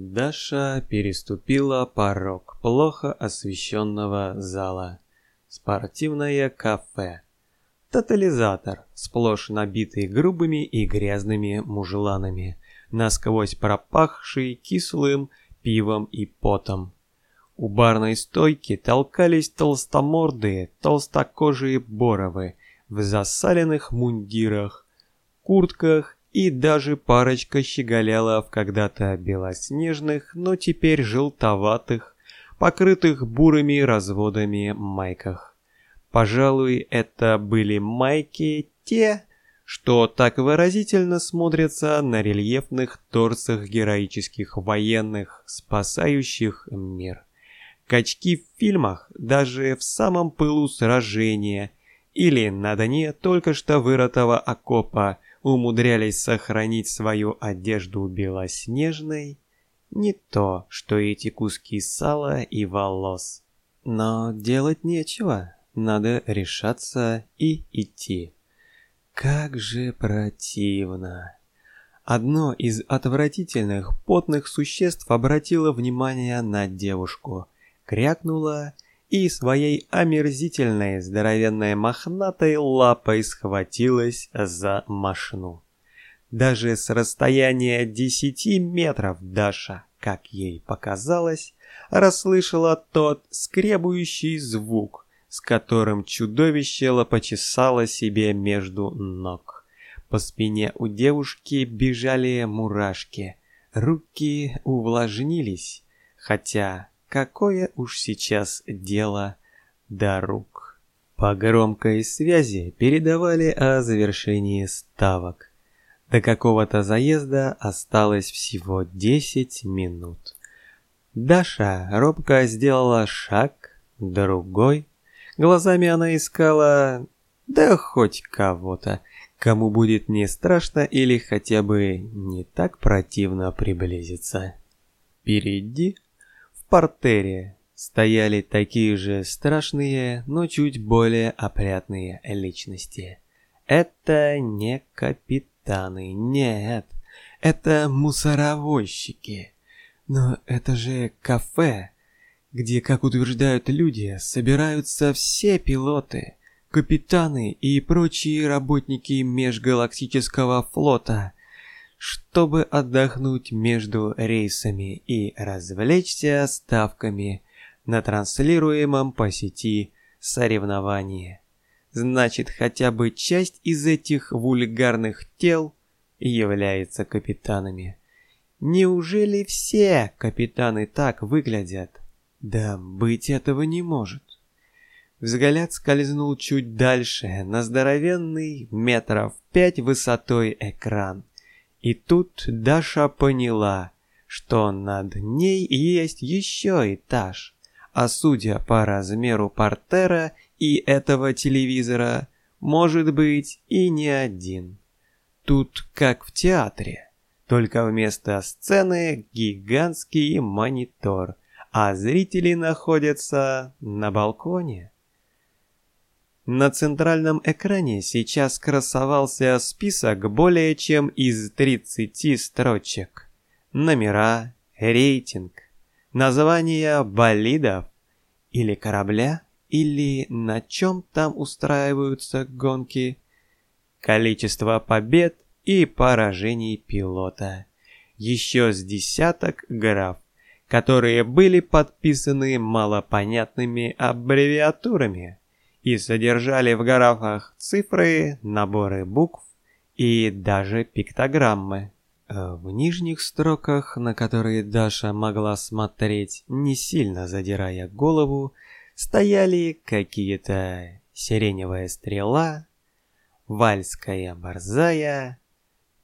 Даша переступила порог плохо освещенного зала. Спортивное кафе. Тотализатор, сплошь набитый грубыми и грязными мужланами, насквозь пропахший кислым пивом и потом. У барной стойки толкались толстомордые, толстокожие боровы в засаленных мундирах, куртках и даже парочка щеголяла когда-то белоснежных, но теперь желтоватых, покрытых бурыми разводами майках. Пожалуй, это были майки те, что так выразительно смотрятся на рельефных торсах героических военных, спасающих мир. Качки в фильмах, даже в самом пылу сражения или на дне только что вырытого окопа, умудрялись сохранить свою одежду белоснежной, не то, что эти куски сала и волос. Но делать нечего, надо решаться и идти. Как же противно. Одно из отвратительных потных существ обратило внимание на девушку, крякнуло и своей омерзительной здоровенной мохнатой лапой схватилась за мошну. Даже с расстояния десяти метров Даша, как ей показалось, расслышала тот скребующий звук, с которым чудовище лопочесало себе между ног. По спине у девушки бежали мурашки, руки увлажнились, хотя Какое уж сейчас дело до рук. По громкой связи передавали о завершении ставок. До какого-то заезда осталось всего 10 минут. Даша робко сделала шаг, другой. Глазами она искала, да хоть кого-то, кому будет не страшно или хотя бы не так противно приблизиться. Впереди портере стояли такие же страшные, но чуть более опрятные личности. Это не капитаны, нет, это мусоровозчики. Но это же кафе, где, как утверждают люди, собираются все пилоты, капитаны и прочие работники межгалактического флота – чтобы отдохнуть между рейсами и развлечься ставками на транслируемом по сети соревновании. Значит, хотя бы часть из этих вульгарных тел является капитанами. Неужели все капитаны так выглядят? Да быть этого не может. Взгляд скользнул чуть дальше на здоровенный метров пять высотой экран. И тут Даша поняла, что над ней есть еще этаж, а судя по размеру портера и этого телевизора, может быть и не один. Тут как в театре, только вместо сцены гигантский монитор, а зрители находятся на балконе. На центральном экране сейчас красовался список более чем из 30 строчек. Номера, рейтинг, названия болидов или корабля, или на чем там устраиваются гонки, количество побед и поражений пилота. Еще с десяток граф, которые были подписаны малопонятными аббревиатурами и содержали в графах цифры, наборы букв и даже пиктограммы. Э, в нижних строках, на которые Даша могла смотреть, не сильно задирая голову, стояли какие-то сиреневая стрела, вальская борзая,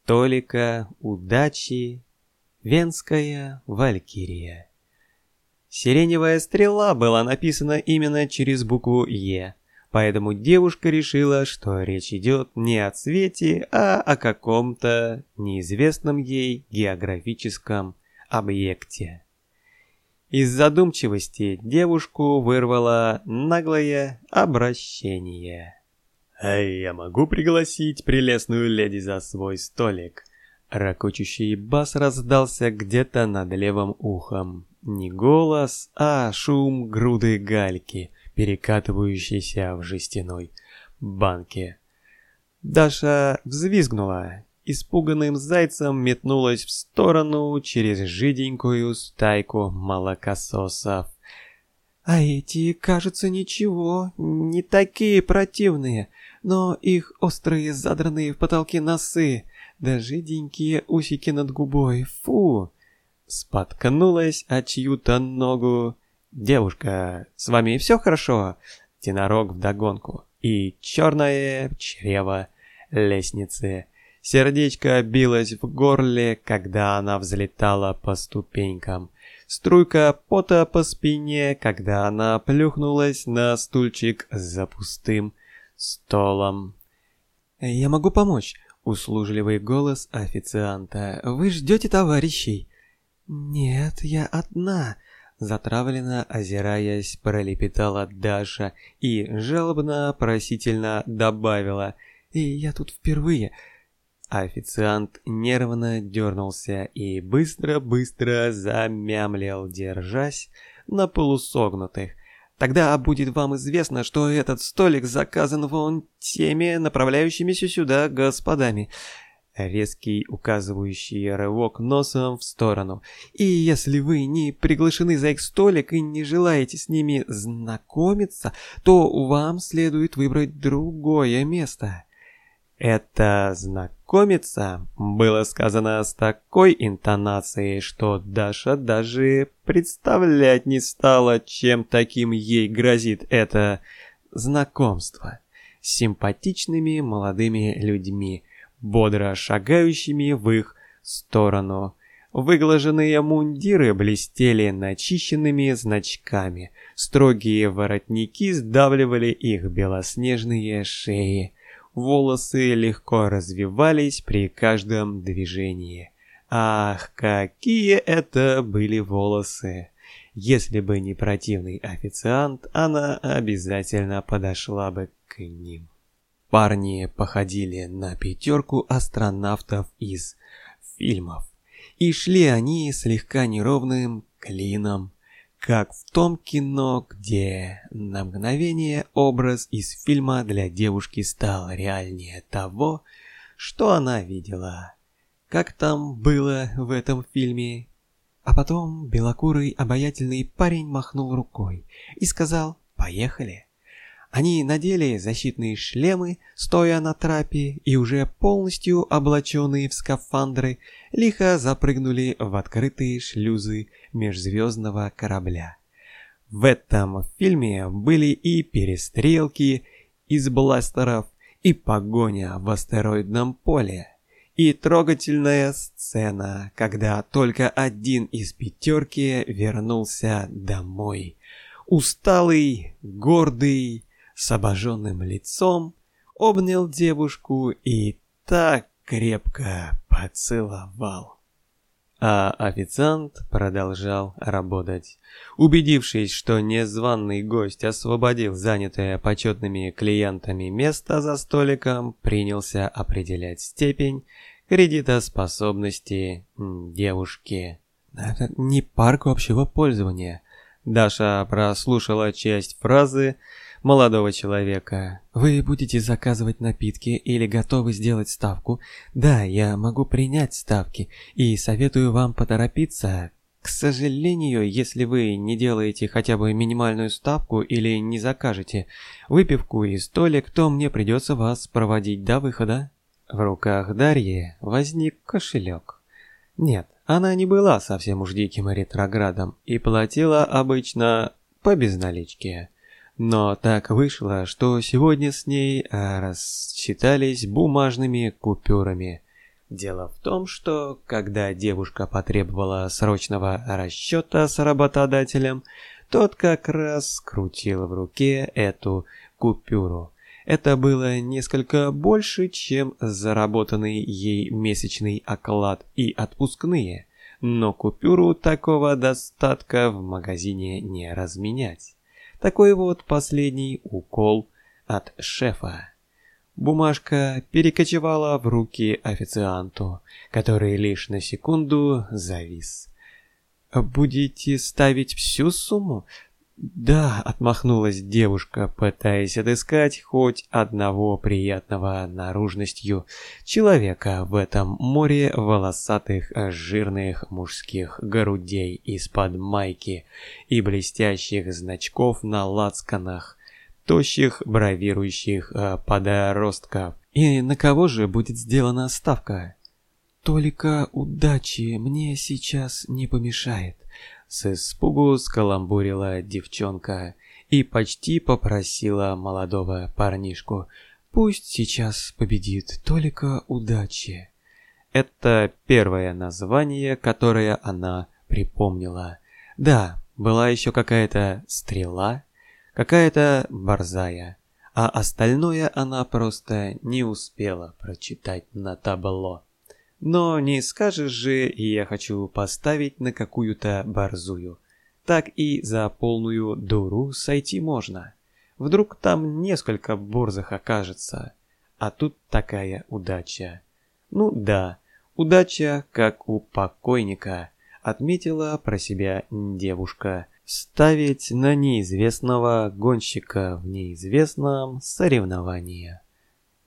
толика удачи, венская валькирия. Сиреневая стрела была написана именно через букву «Е», Поэтому девушка решила, что речь идет не о цвете, а о каком-то неизвестном ей географическом объекте. Из задумчивости девушку вырвало наглое обращение. «Эй, я могу пригласить прелестную леди за свой столик? Ракочущий бас раздался где-то над левым ухом. Не голос, а шум груды гальки, перекатывающейся в жестяной банке. Даша взвизгнула, испуганным зайцем метнулась в сторону через жиденькую стайку молокососов. «А эти, кажется, ничего, не такие противные, но их острые задранные в потолке носы, да жиденькие усики над губой, фу!» Споткнулась о чью-то ногу. «Девушка, с вами все хорошо?» Тенорог вдогонку. И черное чрево лестницы. Сердечко билось в горле, когда она взлетала по ступенькам. Струйка пота по спине, когда она плюхнулась на стульчик за пустым столом. «Я могу помочь?» — услужливый голос официанта. «Вы ждете товарищей?» «Нет, я одна», — затравленно озираясь, пролепетала Даша и жалобно-просительно добавила. «И я тут впервые». Официант нервно дернулся и быстро-быстро замямлил, держась на полусогнутых. Тогда будет вам известно, что этот столик заказан вон теми направляющимися сюда господами. Резкий указывающий рывок носом в сторону. И если вы не приглашены за их столик и не желаете с ними знакомиться, то вам следует выбрать другое место. Это знакомиться было сказано с такой интонацией, что Даша даже представлять не стала, чем таким ей грозит это знакомство с симпатичными молодыми людьми, бодро шагающими в их сторону. Выглаженные мундиры блестели начищенными значками, строгие воротники сдавливали их белоснежные шеи. Волосы легко развивались при каждом движении. Ах, какие это были волосы! Если бы не противный официант, она обязательно подошла бы к ним. Парни походили на пятерку астронавтов из фильмов. И шли они слегка неровным клином как в том кино, где на мгновение образ из фильма для девушки стал реальнее того, что она видела. Как там было в этом фильме? А потом белокурый обаятельный парень махнул рукой и сказал «Поехали». Они надели защитные шлемы, стоя на трапе, и уже полностью облаченные в скафандры, лихо запрыгнули в открытые шлюзы межзвездного корабля. В этом фильме были и перестрелки из бластеров, и погоня в астероидном поле, и трогательная сцена, когда только один из пятерки вернулся домой. Усталый, гордый, с обожженным лицом, обнял девушку и так крепко поцеловал. А официант продолжал работать. Убедившись, что незваный гость освободил занятое почетными клиентами место за столиком, принялся определять степень кредитоспособности девушки. Это не парк общего пользования. Даша прослушала часть фразы, молодого человека. Вы будете заказывать напитки или готовы сделать ставку? Да, я могу принять ставки и советую вам поторопиться. К сожалению, если вы не делаете хотя бы минимальную ставку или не закажете выпивку и столик, то мне придется вас проводить до выхода. В руках Дарьи возник кошелек. Нет, она не была совсем уж диким ретроградом и платила обычно по безналичке. Но так вышло, что сегодня с ней а, рассчитались бумажными купюрами. Дело в том, что когда девушка потребовала срочного расчета с работодателем, тот как раз крутил в руке эту купюру. Это было несколько больше, чем заработанный ей месячный оклад и отпускные, но купюру такого достатка в магазине не разменять. Такой вот последний укол от шефа. Бумажка перекочевала в руки официанту, который лишь на секунду завис. «Будете ставить всю сумму?» «Да», — отмахнулась девушка, пытаясь отыскать хоть одного приятного наружностью человека в этом море волосатых жирных мужских грудей из-под майки и блестящих значков на лацканах, тощих бравирующих э, подростков. «И на кого же будет сделана ставка?» «Только удачи мне сейчас не помешает», с испугу скаламбурила девчонка и почти попросила молодого парнишку «Пусть сейчас победит только удачи». Это первое название, которое она припомнила. Да, была еще какая-то стрела, какая-то борзая, а остальное она просто не успела прочитать на табло. Но не скажешь же, я хочу поставить на какую-то борзую. Так и за полную дуру сойти можно. Вдруг там несколько борзых окажется. А тут такая удача. Ну да, удача, как у покойника, отметила про себя девушка. Ставить на неизвестного гонщика в неизвестном соревновании.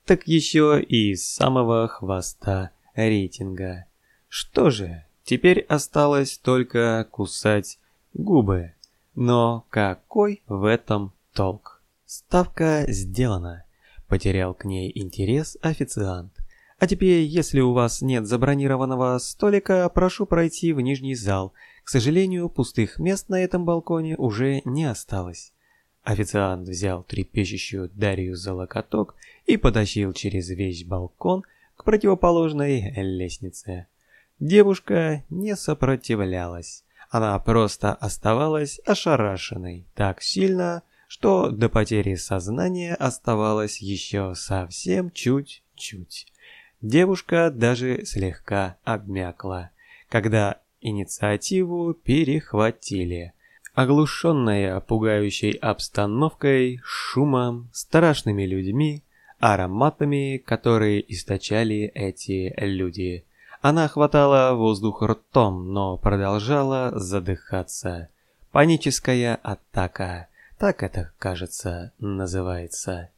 Так еще и с самого хвоста рейтинга. Что же, теперь осталось только кусать губы. Но какой в этом толк? Ставка сделана. Потерял к ней интерес официант. А теперь, если у вас нет забронированного столика, прошу пройти в нижний зал. К сожалению, пустых мест на этом балконе уже не осталось. Официант взял трепещущую Дарью за локоток и потащил через весь балкон противоположной лестнице. Девушка не сопротивлялась. Она просто оставалась ошарашенной так сильно, что до потери сознания оставалось еще совсем чуть-чуть. Девушка даже слегка обмякла, когда инициативу перехватили. Оглушенная пугающей обстановкой, шумом, страшными людьми, ароматами, которые источали эти люди. Она хватала воздух ртом, но продолжала задыхаться. Паническая атака, так это, кажется, называется.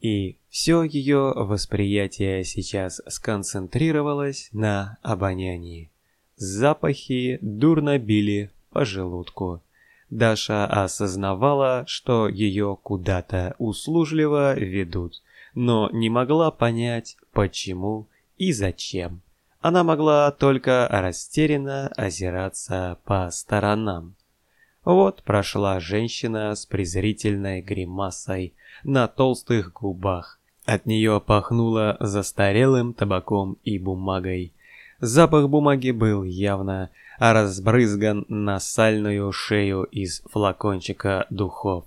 И все ее восприятие сейчас сконцентрировалось на обонянии. Запахи дурно били по желудку. Даша осознавала, что ее куда-то услужливо ведут – но не могла понять, почему и зачем. Она могла только растерянно озираться по сторонам. Вот прошла женщина с презрительной гримасой на толстых губах. От нее пахнуло застарелым табаком и бумагой. Запах бумаги был явно разбрызган на сальную шею из флакончика духов.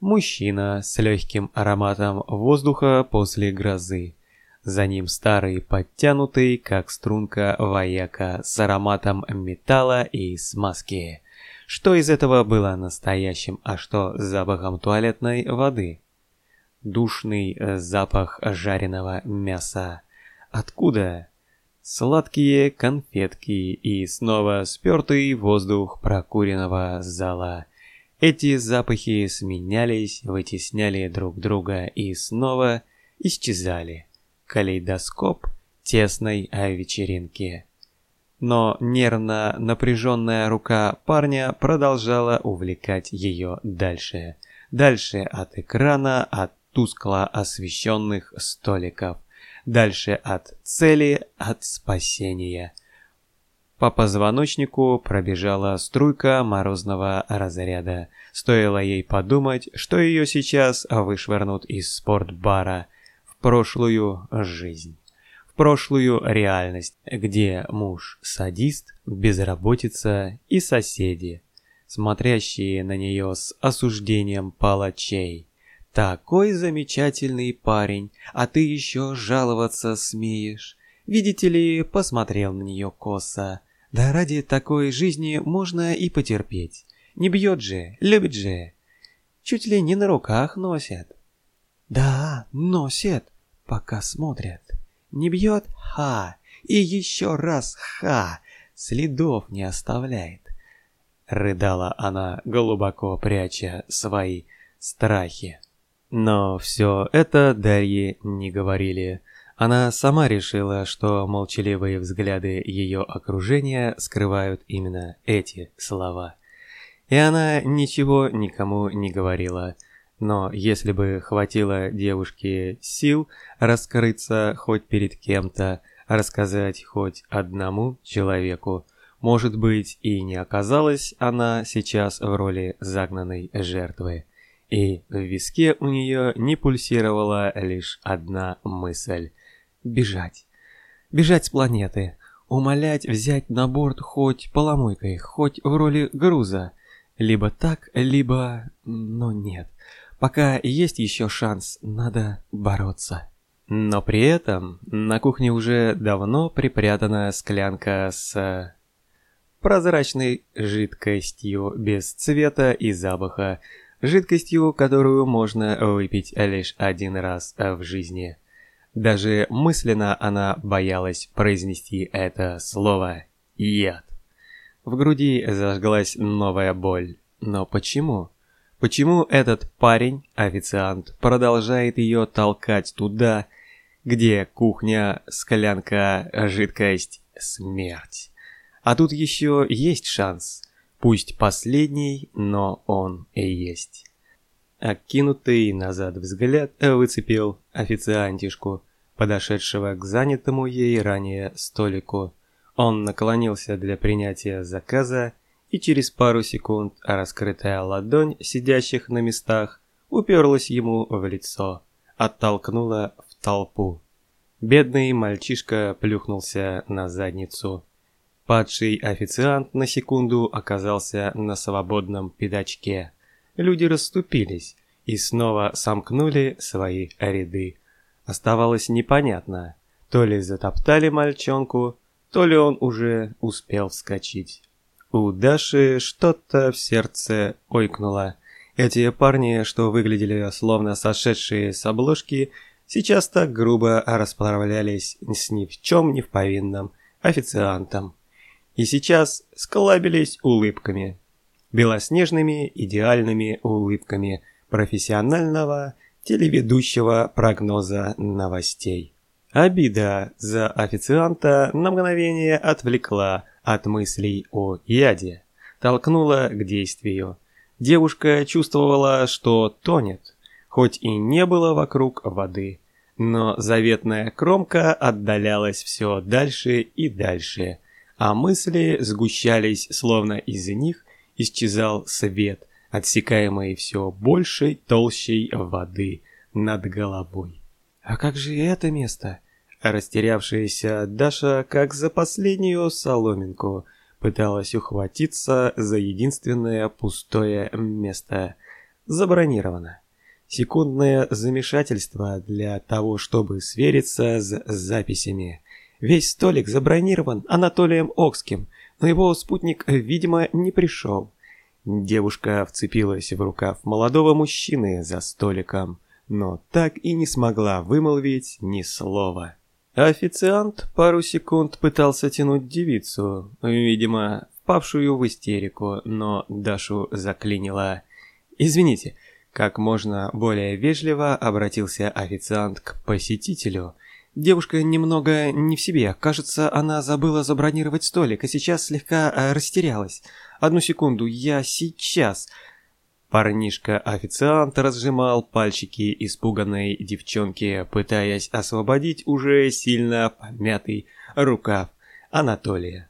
Мужчина с легким ароматом воздуха после грозы. За ним старый, подтянутый, как струнка вояка с ароматом металла и смазки. Что из этого было настоящим, а что запахом туалетной воды? Душный запах жареного мяса. Откуда? Сладкие конфетки и снова спертый воздух прокуренного зала. Эти запахи сменялись, вытесняли друг друга и снова исчезали. Калейдоскоп тесной вечеринки. Но нервно напряженная рука парня продолжала увлекать ее дальше. Дальше от экрана, от тускло освещенных столиков. Дальше от цели, от спасения. По позвоночнику пробежала струйка морозного разряда. Стоило ей подумать, что ее сейчас вышвырнут из спортбара в прошлую жизнь. В прошлую реальность, где муж садист, безработица и соседи, смотрящие на нее с осуждением палачей. «Такой замечательный парень, а ты еще жаловаться смеешь!» Видите ли, посмотрел на нее косо. Да ради такой жизни можно и потерпеть. Не бьет же, любит же. Чуть ли не на руках носят. Да, носят. пока смотрят. Не бьет? Ха! И еще раз ха! Следов не оставляет. Рыдала она, глубоко пряча свои страхи. Но все это Дарье не говорили. Она сама решила, что молчаливые взгляды ее окружения скрывают именно эти слова. И она ничего никому не говорила. Но если бы хватило девушке сил раскрыться хоть перед кем-то, рассказать хоть одному человеку, может быть и не оказалась она сейчас в роли загнанной жертвы. И в виске у нее не пульсировала лишь одна мысль – бежать. Бежать с планеты, умолять взять на борт хоть поломойкой, хоть в роли груза. Либо так, либо... но нет. Пока есть еще шанс, надо бороться. Но при этом на кухне уже давно припрятана склянка с прозрачной жидкостью без цвета и запаха, жидкостью, которую можно выпить лишь один раз в жизни. Даже мысленно она боялась произнести это слово «яд». В груди зажглась новая боль. Но почему? Почему этот парень, официант, продолжает ее толкать туда, где кухня, склянка, жидкость, смерть? А тут еще есть шанс. Пусть последний, но он и есть. Окинутый назад взгляд выцепил официантишку, подошедшего к занятому ей ранее столику. Он наклонился для принятия заказа и через пару секунд раскрытая ладонь сидящих на местах уперлась ему в лицо, оттолкнула в толпу. Бедный мальчишка плюхнулся на задницу. Падший официант на секунду оказался на свободном пятачке. Люди расступились и снова сомкнули свои ряды. Оставалось непонятно, то ли затоптали мальчонку, то ли он уже успел вскочить. У Даши что-то в сердце ойкнуло. Эти парни, что выглядели словно сошедшие с обложки, сейчас так грубо расправлялись с ни в чем не в повинном официантом. И сейчас склабились улыбками. Белоснежными идеальными улыбками профессионального телеведущего прогноза новостей. Обида за официанта на мгновение отвлекла от мыслей о яде, толкнула к действию. Девушка чувствовала, что тонет, хоть и не было вокруг воды, но заветная кромка отдалялась все дальше и дальше, а мысли сгущались, словно из них исчезал свет, отсекаемый все большей толщей воды над головой. «А как же это место?» Растерявшаяся Даша, как за последнюю соломинку, пыталась ухватиться за единственное пустое место. Забронировано. Секундное замешательство для того, чтобы свериться с записями. Весь столик забронирован Анатолием Окским, но его спутник, видимо, не пришел. Девушка вцепилась в рукав молодого мужчины за столиком но так и не смогла вымолвить ни слова. Официант пару секунд пытался тянуть девицу, видимо, впавшую в истерику, но Дашу заклинило. «Извините», как можно более вежливо обратился официант к посетителю. Девушка немного не в себе. Кажется, она забыла забронировать столик, а сейчас слегка э, растерялась. Одну секунду, я сейчас. Парнишка-официант разжимал пальчики испуганной девчонки, пытаясь освободить уже сильно помятый рукав Анатолия.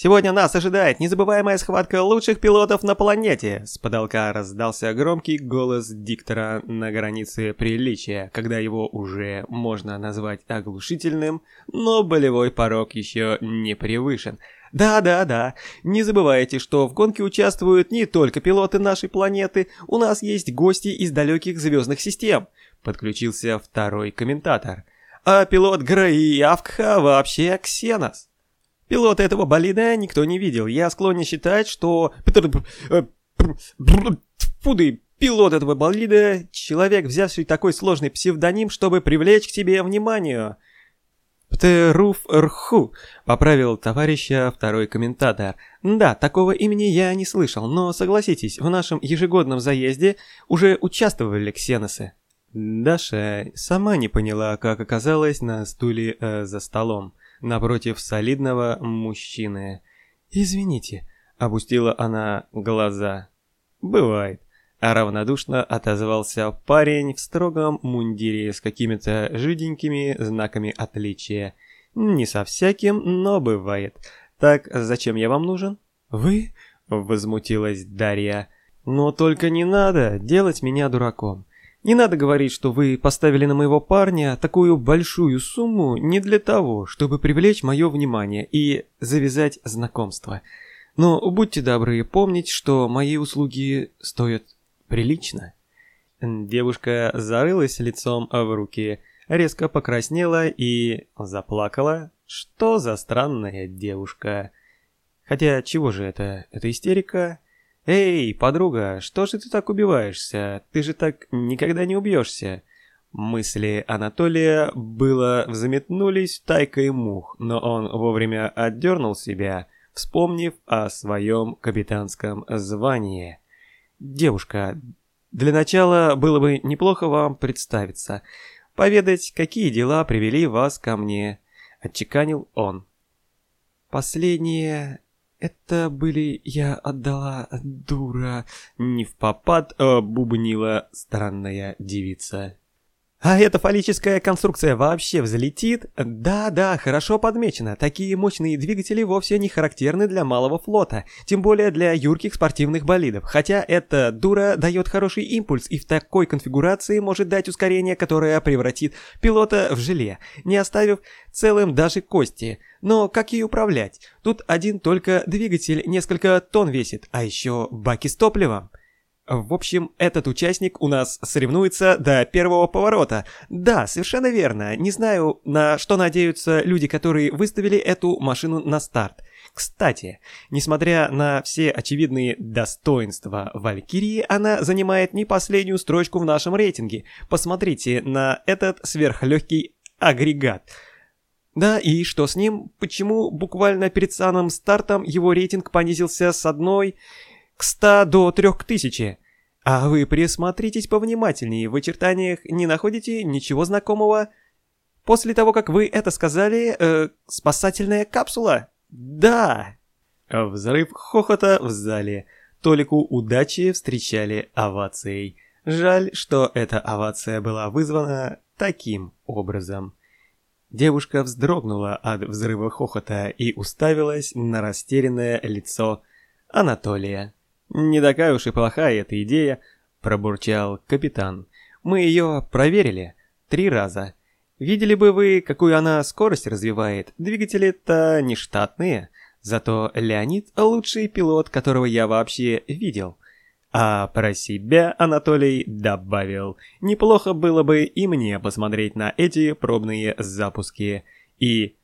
«Сегодня нас ожидает незабываемая схватка лучших пилотов на планете!» С потолка раздался громкий голос диктора на границе приличия, когда его уже можно назвать оглушительным, но болевой порог еще не превышен – да-да-да, не забывайте, что в гонке участвуют не только пилоты нашей планеты, у нас есть гости из далеких звездных систем, подключился второй комментатор. А пилот Граиавкха вообще Ксенос. Пилота этого болида никто не видел. Я склонен считать, что... Фуды, пилот этого болида, человек, взявший такой сложный псевдоним, чтобы привлечь к себе внимание. «Птеруф Рху», — поправил товарища второй комментатор. «Да, такого имени я не слышал, но согласитесь, в нашем ежегодном заезде уже участвовали ксеносы». Даша сама не поняла, как оказалась на стуле э, за столом, напротив солидного мужчины. «Извините», — опустила она глаза. «Бывает». А равнодушно отозвался парень в строгом мундире с какими-то жиденькими знаками отличия. Не со всяким, но бывает. Так зачем я вам нужен? Вы? Возмутилась Дарья. Но только не надо делать меня дураком. Не надо говорить, что вы поставили на моего парня такую большую сумму не для того, чтобы привлечь мое внимание и завязать знакомство. Но будьте добры помнить, что мои услуги стоят прилично. Девушка зарылась лицом в руки, резко покраснела и заплакала. Что за странная девушка? Хотя, чего же это? Это истерика? Эй, подруга, что же ты так убиваешься? Ты же так никогда не убьешься. Мысли Анатолия было взметнулись тайкой мух, но он вовремя отдернул себя, вспомнив о своем капитанском звании. «Девушка, для начала было бы неплохо вам представиться, поведать, какие дела привели вас ко мне», — отчеканил он. «Последнее... это были... я отдала... дура...» Не в попад а бубнила странная девица. А эта фаллическая конструкция вообще взлетит? Да-да, хорошо подмечено. Такие мощные двигатели вовсе не характерны для малого флота, тем более для юрких спортивных болидов. Хотя эта дура дает хороший импульс и в такой конфигурации может дать ускорение, которое превратит пилота в желе, не оставив целым даже кости. Но как ей управлять? Тут один только двигатель несколько тонн весит, а еще баки с топливом. В общем, этот участник у нас соревнуется до первого поворота. Да, совершенно верно. Не знаю, на что надеются люди, которые выставили эту машину на старт. Кстати, несмотря на все очевидные достоинства Валькирии, она занимает не последнюю строчку в нашем рейтинге. Посмотрите на этот сверхлегкий агрегат. Да, и что с ним? Почему буквально перед самым стартом его рейтинг понизился с одной к 100 до 3000. А вы присмотритесь повнимательнее, в очертаниях не находите ничего знакомого? После того, как вы это сказали, э, спасательная капсула? Да! Взрыв хохота в зале. Толику удачи встречали овацией. Жаль, что эта овация была вызвана таким образом. Девушка вздрогнула от взрыва хохота и уставилась на растерянное лицо Анатолия. «Не такая уж и плохая эта идея», — пробурчал капитан. «Мы ее проверили три раза. Видели бы вы, какую она скорость развивает. Двигатели-то не штатные. Зато Леонид — лучший пилот, которого я вообще видел». А про себя Анатолий добавил, неплохо было бы и мне посмотреть на эти пробные запуски. И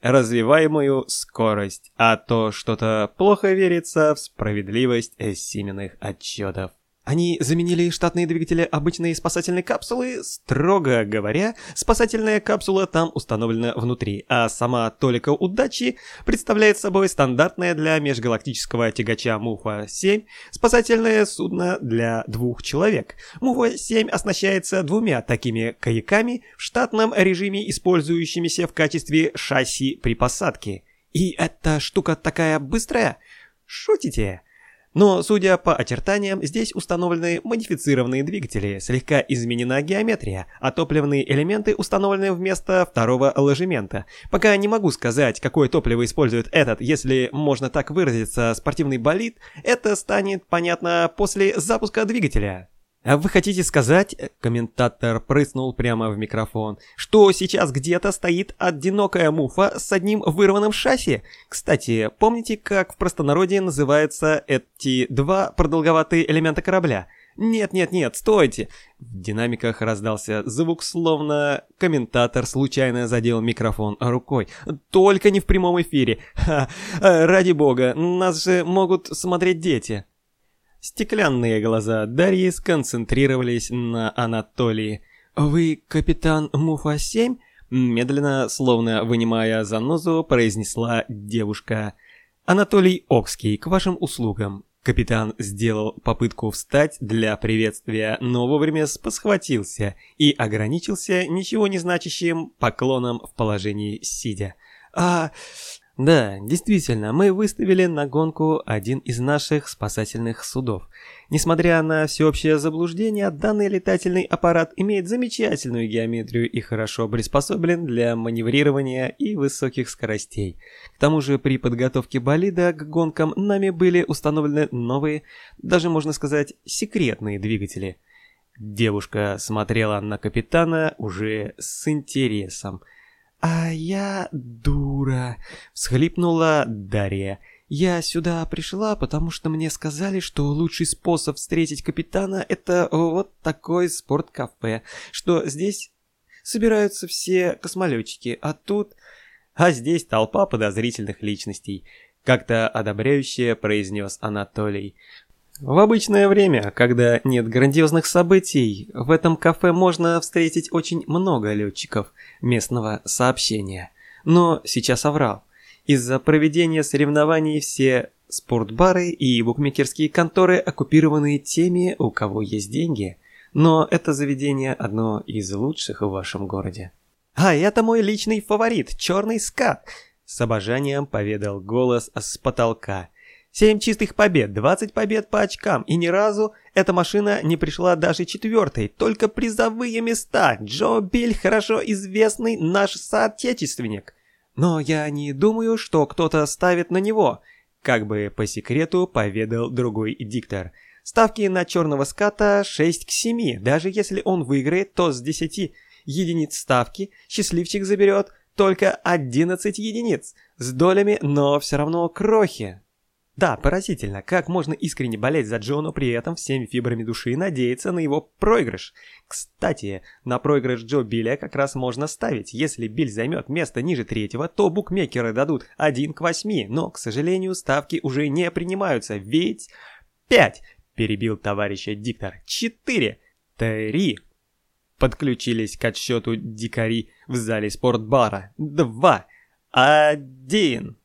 развиваемую скорость, а то что-то плохо верится в справедливость Сименных отчетов. Они заменили штатные двигатели обычной спасательной капсулы. Строго говоря, спасательная капсула там установлена внутри, а сама Толика Удачи представляет собой стандартное для межгалактического тягача Муфа-7 спасательное судно для двух человек. Муфа-7 оснащается двумя такими каяками в штатном режиме, использующимися в качестве шасси при посадке. И эта штука такая быстрая? Шутите? Но, судя по очертаниям, здесь установлены модифицированные двигатели, слегка изменена геометрия, а топливные элементы установлены вместо второго ложемента. Пока не могу сказать, какое топливо использует этот, если можно так выразиться, спортивный болид, это станет понятно после запуска двигателя. А вы хотите сказать, комментатор прыснул прямо в микрофон, что сейчас где-то стоит одинокая муфа с одним вырванным шасси? Кстати, помните, как в простонародье называются эти два продолговатые элемента корабля? «Нет-нет-нет, стойте!» В динамиках раздался звук, словно комментатор случайно задел микрофон рукой. «Только не в прямом эфире! Ха! Ради бога, нас же могут смотреть дети!» Стеклянные глаза Дарьи сконцентрировались на Анатолии. «Вы капитан Муфа-7?» Медленно, словно вынимая занозу, произнесла девушка. «Анатолий Окский, к вашим услугам». Капитан сделал попытку встать для приветствия, но вовремя спосхватился и ограничился ничего не значащим поклоном в положении сидя. «А, да, действительно, мы выставили на гонку один из наших спасательных судов. Несмотря на всеобщее заблуждение, данный летательный аппарат имеет замечательную геометрию и хорошо приспособлен для маневрирования и высоких скоростей. К тому же при подготовке болида к гонкам нами были установлены новые, даже можно сказать, секретные двигатели. Девушка смотрела на капитана уже с интересом – «А я дура!» — всхлипнула Дарья. «Я сюда пришла, потому что мне сказали, что лучший способ встретить капитана — это вот такой спорткафе, что здесь собираются все космолетчики, а тут... А здесь толпа подозрительных личностей», — как-то одобряюще произнес Анатолий. В обычное время, когда нет грандиозных событий, в этом кафе можно встретить очень много летчиков местного сообщения. Но сейчас оврал. Из-за проведения соревнований все спортбары и букмекерские конторы оккупированы теми, у кого есть деньги. Но это заведение одно из лучших в вашем городе. «А это мой личный фаворит, черный скат!» С обожанием поведал голос с потолка – Семь чистых побед, 20 побед по очкам, и ни разу эта машина не пришла даже четвертой, только призовые места. Джо Биль хорошо известный наш соотечественник. Но я не думаю, что кто-то ставит на него, как бы по секрету поведал другой диктор. Ставки на черного ската 6 к 7, даже если он выиграет, то с 10 единиц ставки счастливчик заберет только 11 единиц, с долями, но все равно крохи. Да, поразительно, как можно искренне болеть за Джо, при этом всеми фибрами души надеяться на его проигрыш. Кстати, на проигрыш Джо Билля как раз можно ставить. Если Биль займет место ниже третьего, то букмекеры дадут 1 к 8, но, к сожалению, ставки уже не принимаются, ведь... 5! Перебил товарища диктор. 4! 3! Подключились к отсчету дикари в зале спортбара. 2! 1!